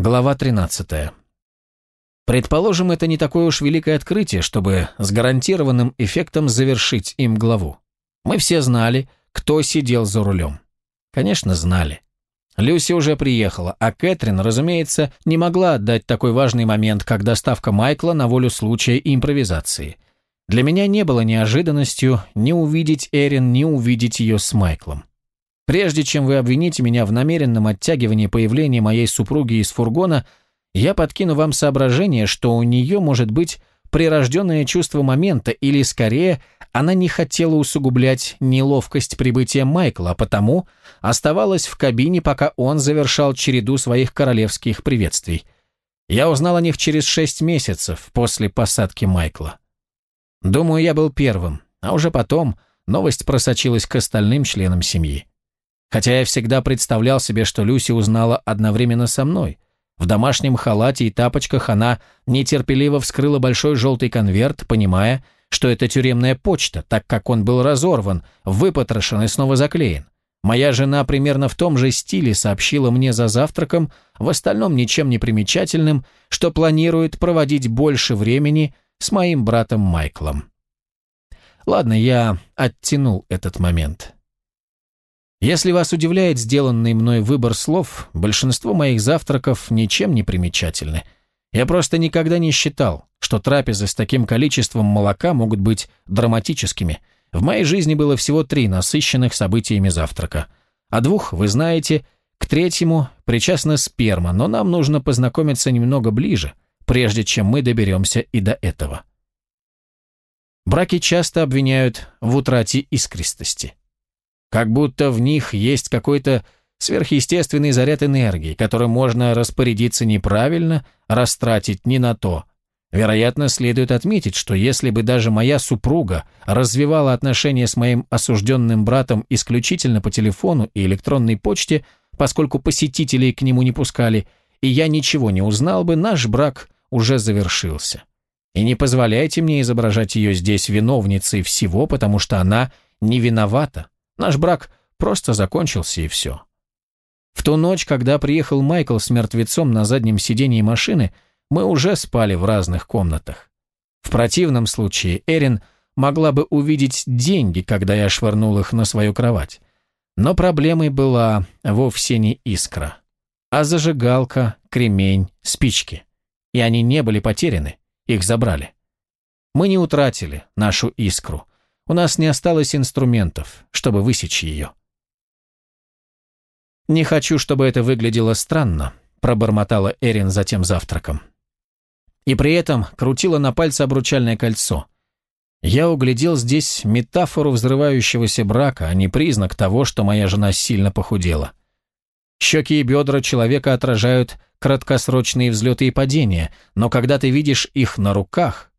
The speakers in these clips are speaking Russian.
Глава 13. Предположим, это не такое уж великое открытие, чтобы с гарантированным эффектом завершить им главу. Мы все знали, кто сидел за рулем. Конечно, знали. Люси уже приехала, а Кэтрин, разумеется, не могла отдать такой важный момент, как доставка Майкла на волю случая и импровизации. Для меня не было неожиданностью ни увидеть Эрин, ни увидеть ее с Майклом. Прежде чем вы обвините меня в намеренном оттягивании появления моей супруги из фургона, я подкину вам соображение, что у нее может быть прирожденное чувство момента, или, скорее, она не хотела усугублять неловкость прибытия Майкла, а потому оставалась в кабине, пока он завершал череду своих королевских приветствий. Я узнал о них через шесть месяцев после посадки Майкла. Думаю, я был первым, а уже потом новость просочилась к остальным членам семьи. Хотя я всегда представлял себе, что Люси узнала одновременно со мной. В домашнем халате и тапочках она нетерпеливо вскрыла большой желтый конверт, понимая, что это тюремная почта, так как он был разорван, выпотрошен и снова заклеен. Моя жена примерно в том же стиле сообщила мне за завтраком, в остальном ничем не примечательным, что планирует проводить больше времени с моим братом Майклом. Ладно, я оттянул этот момент. Если вас удивляет сделанный мной выбор слов, большинство моих завтраков ничем не примечательны. Я просто никогда не считал, что трапезы с таким количеством молока могут быть драматическими. В моей жизни было всего три насыщенных событиями завтрака. А двух, вы знаете, к третьему причастна сперма, но нам нужно познакомиться немного ближе, прежде чем мы доберемся и до этого. Браки часто обвиняют в утрате искристости. Как будто в них есть какой-то сверхъестественный заряд энергии, которым можно распорядиться неправильно, растратить не на то. Вероятно, следует отметить, что если бы даже моя супруга развивала отношения с моим осужденным братом исключительно по телефону и электронной почте, поскольку посетителей к нему не пускали, и я ничего не узнал бы, наш брак уже завершился. И не позволяйте мне изображать ее здесь виновницей всего, потому что она не виновата. Наш брак просто закончился и все. В ту ночь, когда приехал Майкл с мертвецом на заднем сидении машины, мы уже спали в разных комнатах. В противном случае Эрин могла бы увидеть деньги, когда я швырнул их на свою кровать. Но проблемой была вовсе не искра, а зажигалка, кремень, спички. И они не были потеряны, их забрали. Мы не утратили нашу искру, у нас не осталось инструментов, чтобы высечь ее. «Не хочу, чтобы это выглядело странно», – пробормотала Эрин за тем завтраком. И при этом крутила на пальце обручальное кольцо. Я углядел здесь метафору взрывающегося брака, а не признак того, что моя жена сильно похудела. Щеки и бедра человека отражают краткосрочные взлеты и падения, но когда ты видишь их на руках,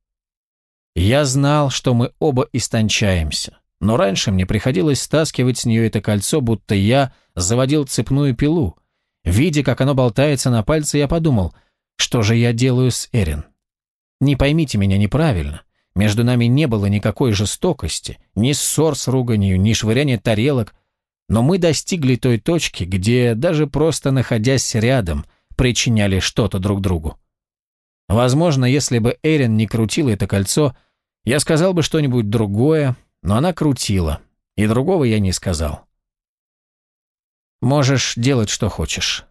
я знал, что мы оба истончаемся, но раньше мне приходилось стаскивать с нее это кольцо, будто я заводил цепную пилу. Видя, как оно болтается на пальце, я подумал, что же я делаю с Эрин. Не поймите меня неправильно. Между нами не было никакой жестокости, ни ссор с руганью, ни швыряния тарелок, но мы достигли той точки, где, даже просто находясь рядом, причиняли что-то друг другу. Возможно, если бы Эрин не крутила это кольцо, я сказал бы что-нибудь другое, но она крутила, и другого я не сказал. Можешь делать, что хочешь.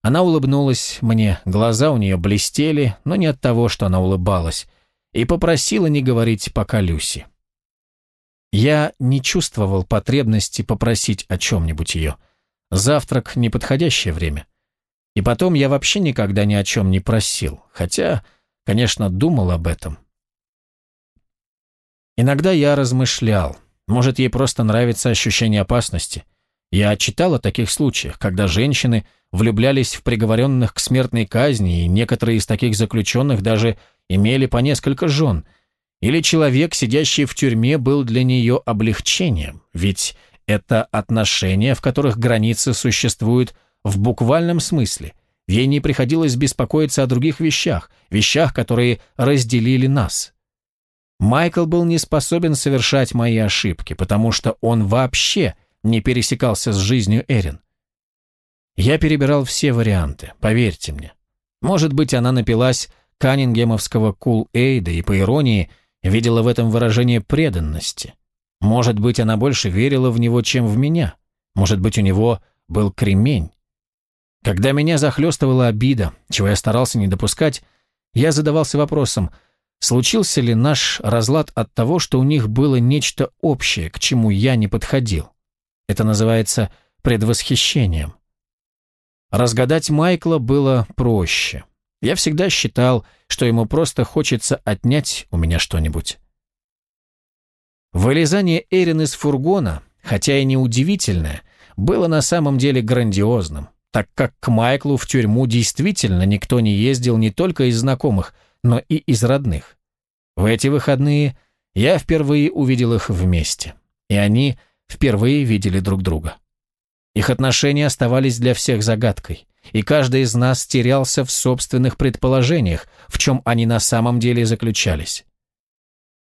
Она улыбнулась мне, глаза у нее блестели, но не от того, что она улыбалась, и попросила не говорить пока Люси. Я не чувствовал потребности попросить о чем-нибудь ее. Завтрак — неподходящее время. И потом я вообще никогда ни о чем не просил, хотя, конечно, думал об этом. Иногда я размышлял, может, ей просто нравится ощущение опасности. Я читал о таких случаях, когда женщины влюблялись в приговоренных к смертной казни, и некоторые из таких заключенных даже имели по несколько жен. Или человек, сидящий в тюрьме, был для нее облегчением, ведь это отношения, в которых границы существуют в буквальном смысле. Ей не приходилось беспокоиться о других вещах, вещах, которые разделили нас. Майкл был не способен совершать мои ошибки, потому что он вообще не пересекался с жизнью Эрин. Я перебирал все варианты, поверьте мне. Может быть, она напилась каннингемовского кул-эйда и, по иронии, видела в этом выражение преданности. Может быть, она больше верила в него, чем в меня. Может быть, у него был кремень. Когда меня захлестывала обида, чего я старался не допускать, я задавался вопросом, случился ли наш разлад от того, что у них было нечто общее, к чему я не подходил. Это называется предвосхищением. Разгадать Майкла было проще. Я всегда считал, что ему просто хочется отнять у меня что-нибудь. Вылезание Эрин из фургона, хотя и неудивительное, было на самом деле грандиозным, так как к Майклу в тюрьму действительно никто не ездил не только из знакомых, но и из родных. В эти выходные я впервые увидел их вместе, и они впервые видели друг друга. Их отношения оставались для всех загадкой, и каждый из нас терялся в собственных предположениях, в чем они на самом деле заключались.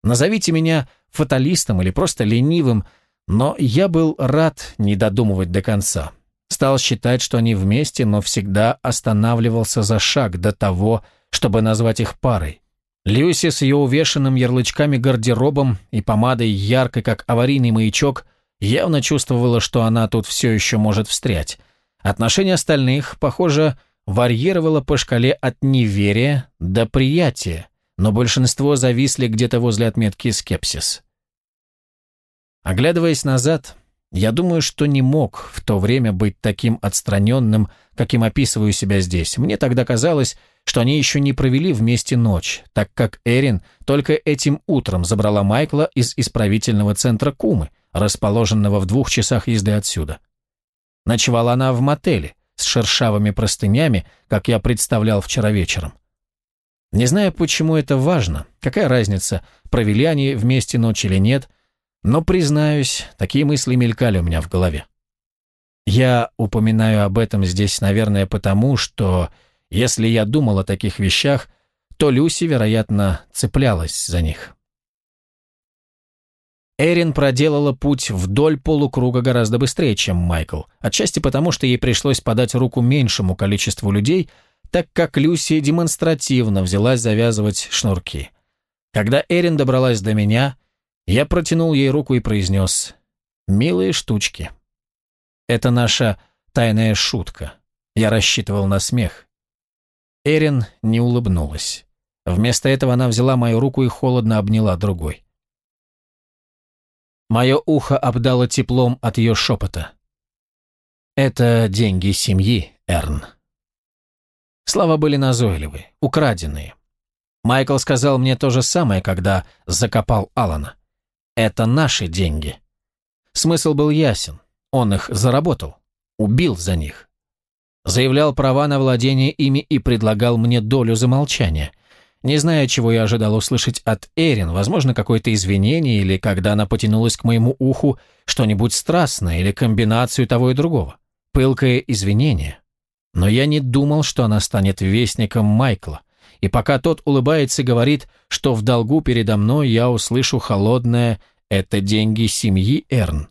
Назовите меня фаталистом или просто ленивым, но я был рад не додумывать до конца. Стал считать, что они вместе, но всегда останавливался за шаг до того, чтобы назвать их парой. Люси с ее увешанным ярлычками гардеробом и помадой яркой, как аварийный маячок, явно чувствовала, что она тут все еще может встрять. Отношение остальных, похоже, варьировало по шкале от неверия до приятия, но большинство зависли где-то возле отметки скепсис. Оглядываясь назад, я думаю, что не мог в то время быть таким отстраненным, каким описываю себя здесь. Мне тогда казалось, что они еще не провели вместе ночь, так как Эрин только этим утром забрала Майкла из исправительного центра Кумы, расположенного в двух часах езды отсюда. Ночевала она в мотеле, с шершавыми простынями, как я представлял вчера вечером. Не знаю, почему это важно, какая разница, провели они вместе ночь или нет, но, признаюсь, такие мысли мелькали у меня в голове. Я упоминаю об этом здесь, наверное, потому, что, если я думал о таких вещах, то Люси, вероятно, цеплялась за них. Эрин проделала путь вдоль полукруга гораздо быстрее, чем Майкл, отчасти потому, что ей пришлось подать руку меньшему количеству людей, так как Люси демонстративно взялась завязывать шнурки. Когда Эрин добралась до меня, я протянул ей руку и произнес «Милые штучки». Это наша тайная шутка. Я рассчитывал на смех. Эрин не улыбнулась. Вместо этого она взяла мою руку и холодно обняла другой. Мое ухо обдало теплом от ее шепота. «Это деньги семьи, Эрн». Слова были назойливы, украденные. Майкл сказал мне то же самое, когда закопал Алана. «Это наши деньги». Смысл был ясен. Он их заработал, убил за них. Заявлял права на владение ими и предлагал мне долю за молчание. Не зная, чего я ожидал услышать от Эрин, возможно, какое-то извинение или, когда она потянулась к моему уху, что-нибудь страстное или комбинацию того и другого. Пылкое извинение. Но я не думал, что она станет вестником Майкла. И пока тот улыбается и говорит, что в долгу передо мной, я услышу холодное «это деньги семьи Эрн».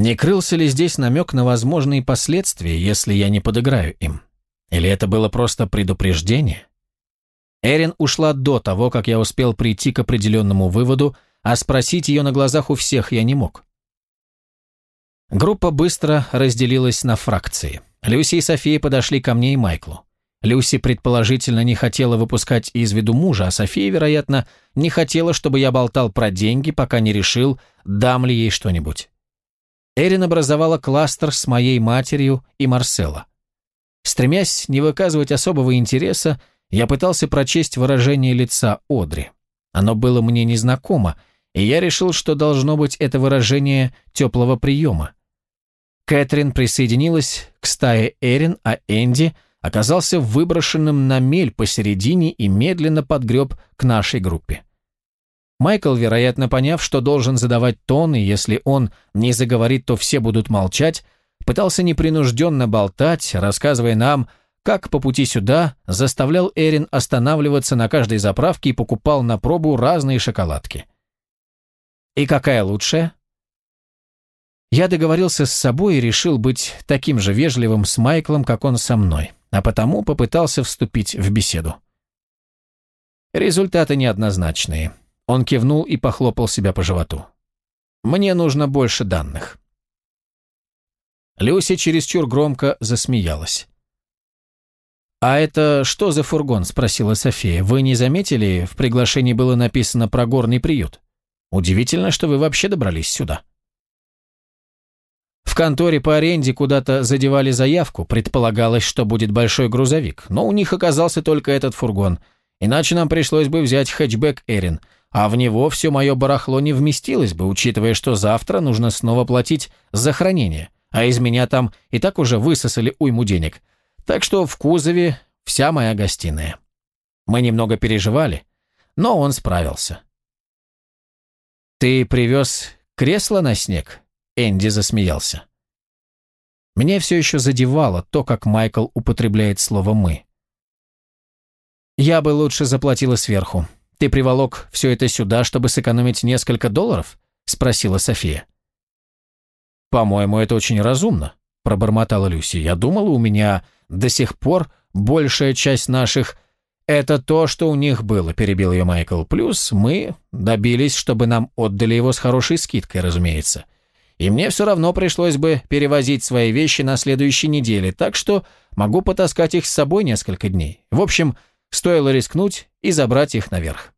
Не крылся ли здесь намек на возможные последствия, если я не подыграю им? Или это было просто предупреждение? Эрин ушла до того, как я успел прийти к определенному выводу, а спросить ее на глазах у всех я не мог. Группа быстро разделилась на фракции. Люси и София подошли ко мне и Майклу. Люси предположительно не хотела выпускать из виду мужа, а София, вероятно, не хотела, чтобы я болтал про деньги, пока не решил, дам ли ей что-нибудь. Эрин образовала кластер с моей матерью и Марсело. Стремясь не выказывать особого интереса, я пытался прочесть выражение лица Одри. Оно было мне незнакомо, и я решил, что должно быть это выражение теплого приема. Кэтрин присоединилась к стае Эрин, а Энди оказался выброшенным на мель посередине и медленно подгреб к нашей группе. Майкл, вероятно, поняв, что должен задавать тон, и если он не заговорит, то все будут молчать, пытался непринужденно болтать, рассказывая нам как по пути сюда заставлял Эрин останавливаться на каждой заправке и покупал на пробу разные шоколадки. «И какая лучшая?» Я договорился с собой и решил быть таким же вежливым с Майклом, как он со мной, а потому попытался вступить в беседу. Результаты неоднозначные. Он кивнул и похлопал себя по животу. Мне нужно больше данных. Люси чересчур громко засмеялась. «А это что за фургон?» – спросила София. «Вы не заметили, в приглашении было написано про горный приют? Удивительно, что вы вообще добрались сюда». В конторе по аренде куда-то задевали заявку, предполагалось, что будет большой грузовик, но у них оказался только этот фургон, иначе нам пришлось бы взять хэтчбэк Эрин, а в него все мое барахло не вместилось бы, учитывая, что завтра нужно снова платить за хранение, а из меня там и так уже высосали уйму денег. Так что в кузове вся моя гостиная. Мы немного переживали, но он справился. «Ты привез кресло на снег?» Энди засмеялся. Меня все еще задевало то, как Майкл употребляет слово «мы». «Я бы лучше заплатила сверху. Ты приволок все это сюда, чтобы сэкономить несколько долларов?» – спросила София. «По-моему, это очень разумно», – пробормотала Люси. «Я думала, у меня до сих пор большая часть наших...» «Это то, что у них было», – перебил ее Майкл. «Плюс мы добились, чтобы нам отдали его с хорошей скидкой, разумеется. И мне все равно пришлось бы перевозить свои вещи на следующей неделе, так что могу потаскать их с собой несколько дней. В общем, стоило рискнуть и забрать их наверх».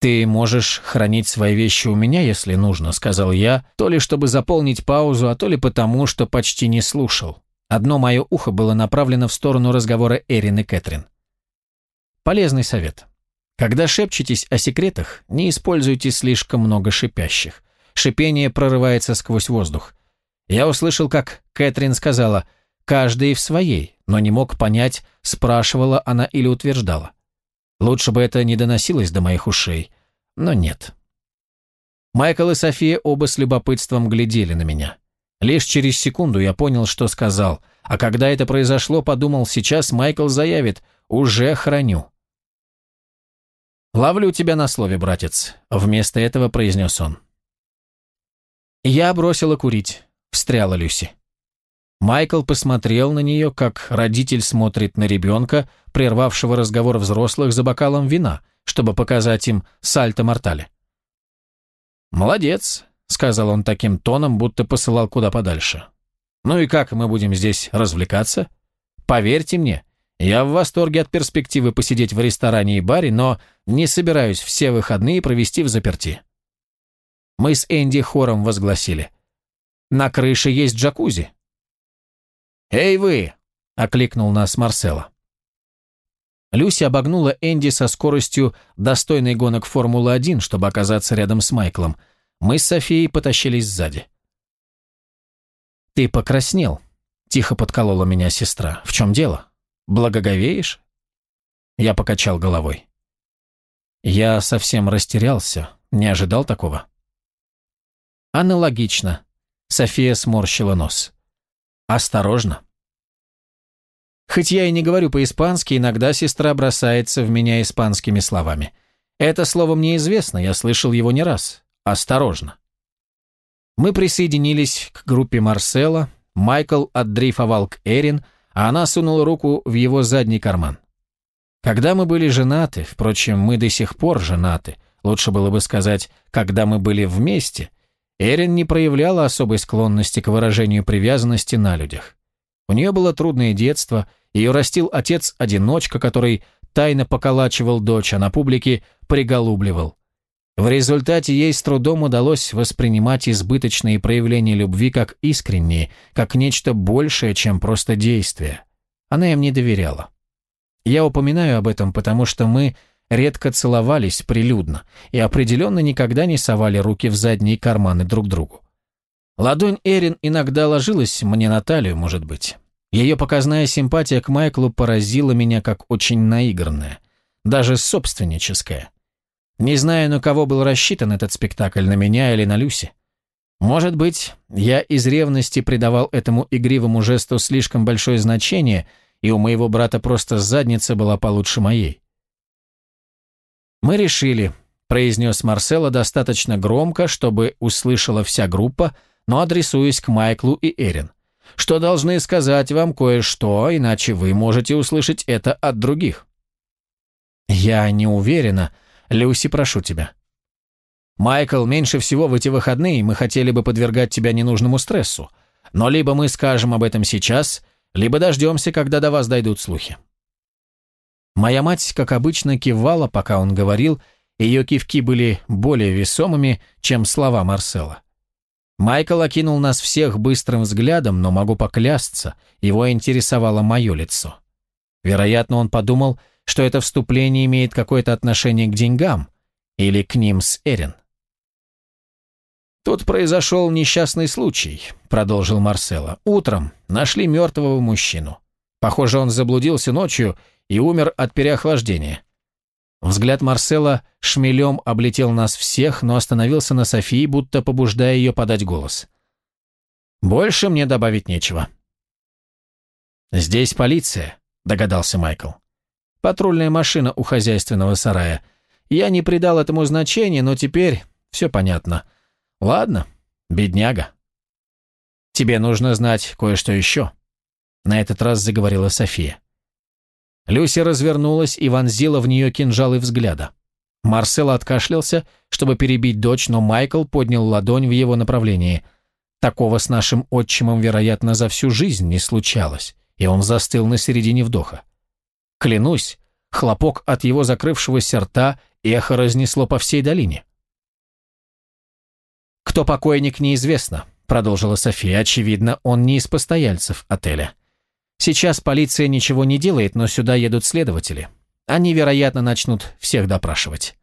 «Ты можешь хранить свои вещи у меня, если нужно», — сказал я, то ли чтобы заполнить паузу, а то ли потому, что почти не слушал. Одно мое ухо было направлено в сторону разговора Эрин и Кэтрин. Полезный совет. Когда шепчетесь о секретах, не используйте слишком много шипящих. Шипение прорывается сквозь воздух. Я услышал, как Кэтрин сказала «каждый в своей», но не мог понять, спрашивала она или утверждала. Лучше бы это не доносилось до моих ушей, но нет. Майкл и София оба с любопытством глядели на меня. Лишь через секунду я понял, что сказал, а когда это произошло, подумал, сейчас Майкл заявит «уже храню». «Ловлю тебя на слове, братец», — вместо этого произнес он. «Я бросила курить», — встряла Люси. Майкл посмотрел на нее, как родитель смотрит на ребенка, прервавшего разговор взрослых за бокалом вина, чтобы показать им сальто-мортале. «Молодец», — сказал он таким тоном, будто посылал куда подальше. «Ну и как мы будем здесь развлекаться? Поверьте мне, я в восторге от перспективы посидеть в ресторане и баре, но не собираюсь все выходные провести в заперти». Мы с Энди хором возгласили. «На крыше есть джакузи». «Эй вы!» – окликнул нас Марсела. Люси обогнула Энди со скоростью достойной гонок Формулы-1, чтобы оказаться рядом с Майклом. Мы с Софией потащились сзади. «Ты покраснел», – тихо подколола меня сестра. «В чем дело? Благоговеешь?» Я покачал головой. Я совсем растерялся, не ожидал такого. Аналогично. София сморщила нос. Осторожно. Хоть я и не говорю по-испански, иногда сестра бросается в меня испанскими словами. Это слово мне известно, я слышал его не раз. Осторожно. Мы присоединились к группе Марсела, Майкл отдрейфовал к Эрин, а она сунула руку в его задний карман. Когда мы были женаты, впрочем, мы до сих пор женаты, лучше было бы сказать, когда мы были вместе, Эрин не проявляла особой склонности к выражению привязанности на людях. У нее было трудное детство, ее растил отец-одиночка, который тайно поколачивал дочь, а на публике приголубливал. В результате ей с трудом удалось воспринимать избыточные проявления любви как искренние, как нечто большее, чем просто действие. Она им не доверяла. Я упоминаю об этом, потому что мы редко целовались прилюдно и определенно никогда не совали руки в задние карманы друг другу. Ладонь Эрин иногда ложилась мне на талию, может быть. Ее показная симпатия к Майклу поразила меня как очень наигранная, даже собственническая. Не знаю, на кого был рассчитан этот спектакль, на меня или на Люси. Может быть, я из ревности придавал этому игривому жесту слишком большое значение, и у моего брата просто задница была получше моей. Мы решили, произнес Марсело достаточно громко, чтобы услышала вся группа, но адресуясь к Майклу и Эрин. «Что должны сказать вам кое-что, иначе вы можете услышать это от других». «Я не уверена. Люси, прошу тебя». «Майкл, меньше всего в эти выходные мы хотели бы подвергать тебя ненужному стрессу. Но либо мы скажем об этом сейчас, либо дождемся, когда до вас дойдут слухи». Моя мать, как обычно, кивала, пока он говорил, ее кивки были более весомыми, чем слова Марсела. Майкл окинул нас всех быстрым взглядом, но могу поклясться, его интересовало мое лицо. Вероятно, он подумал, что это вступление имеет какое-то отношение к деньгам или к ним с Эрин. «Тут произошел несчастный случай», — продолжил Марсело. «Утром нашли мертвого мужчину. Похоже, он заблудился ночью и умер от переохлаждения. Взгляд Марсела шмелем облетел нас всех, но остановился на Софии, будто побуждая ее подать голос. «Больше мне добавить нечего». «Здесь полиция», — догадался Майкл. «Патрульная машина у хозяйственного сарая. Я не придал этому значения, но теперь все понятно. Ладно, бедняга». «Тебе нужно знать кое-что еще», — на этот раз заговорила София. Люся развернулась и вонзила в нее кинжалы взгляда. Марсел откашлялся, чтобы перебить дочь, но Майкл поднял ладонь в его направлении. Такого с нашим отчимом, вероятно, за всю жизнь не случалось, и он застыл на середине вдоха. Клянусь, хлопок от его закрывшегося рта эхо разнесло по всей долине. «Кто покойник, неизвестно», — продолжила София. «Очевидно, он не из постояльцев отеля. Сейчас полиция ничего не делает, но сюда едут следователи. Они, вероятно, начнут всех допрашивать.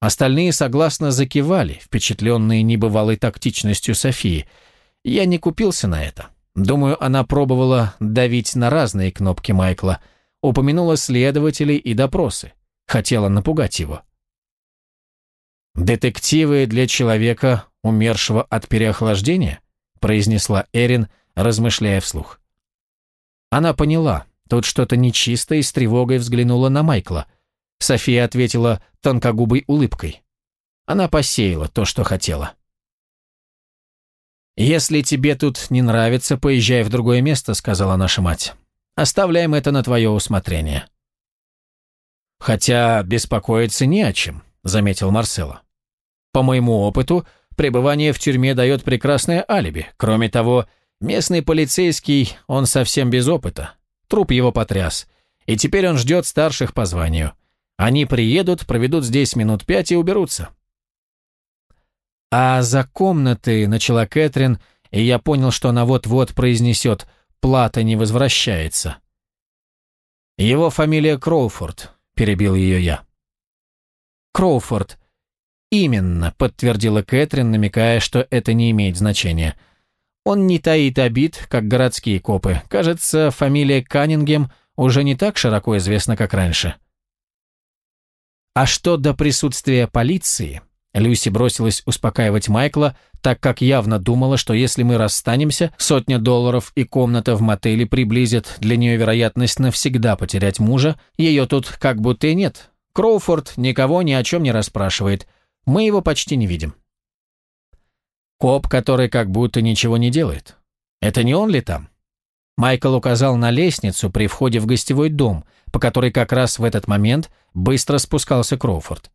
Остальные согласно закивали, впечатленные небывалой тактичностью Софии. Я не купился на это. Думаю, она пробовала давить на разные кнопки Майкла, упомянула следователей и допросы, хотела напугать его. «Детективы для человека, умершего от переохлаждения?» произнесла Эрин, размышляя вслух. Она поняла, тут что-то нечисто и с тревогой взглянула на Майкла. София ответила тонкогубой улыбкой. Она посеяла то, что хотела. «Если тебе тут не нравится, поезжай в другое место», — сказала наша мать. «Оставляем это на твое усмотрение». «Хотя беспокоиться не о чем», — заметил Марсело. «По моему опыту, пребывание в тюрьме дает прекрасное алиби. Кроме того, Местный полицейский, он совсем без опыта. Труп его потряс. И теперь он ждет старших по званию. Они приедут, проведут здесь минут пять и уберутся. «А за комнаты», — начала Кэтрин, и я понял, что она вот-вот произнесет «плата не возвращается». «Его фамилия Кроуфорд», — перебил ее я. «Кроуфорд». «Именно», — подтвердила Кэтрин, намекая, что это не имеет значения. Он не таит обид, как городские копы. Кажется, фамилия Каннингем уже не так широко известна, как раньше. А что до присутствия полиции? Люси бросилась успокаивать Майкла, так как явно думала, что если мы расстанемся, сотня долларов и комната в мотеле приблизят для нее вероятность навсегда потерять мужа, ее тут как будто и нет. Кроуфорд никого ни о чем не расспрашивает. Мы его почти не видим. Коп, который как будто ничего не делает. Это не он ли там? Майкл указал на лестницу при входе в гостевой дом, по которой как раз в этот момент быстро спускался Кроуфорд.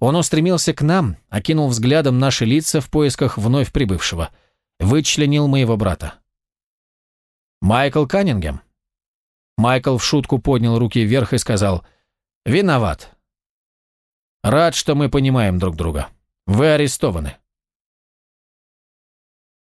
Он устремился к нам, окинул взглядом наши лица в поисках вновь прибывшего. Вычленил моего брата. «Майкл Каннингем?» Майкл в шутку поднял руки вверх и сказал «Виноват». «Рад, что мы понимаем друг друга. Вы арестованы».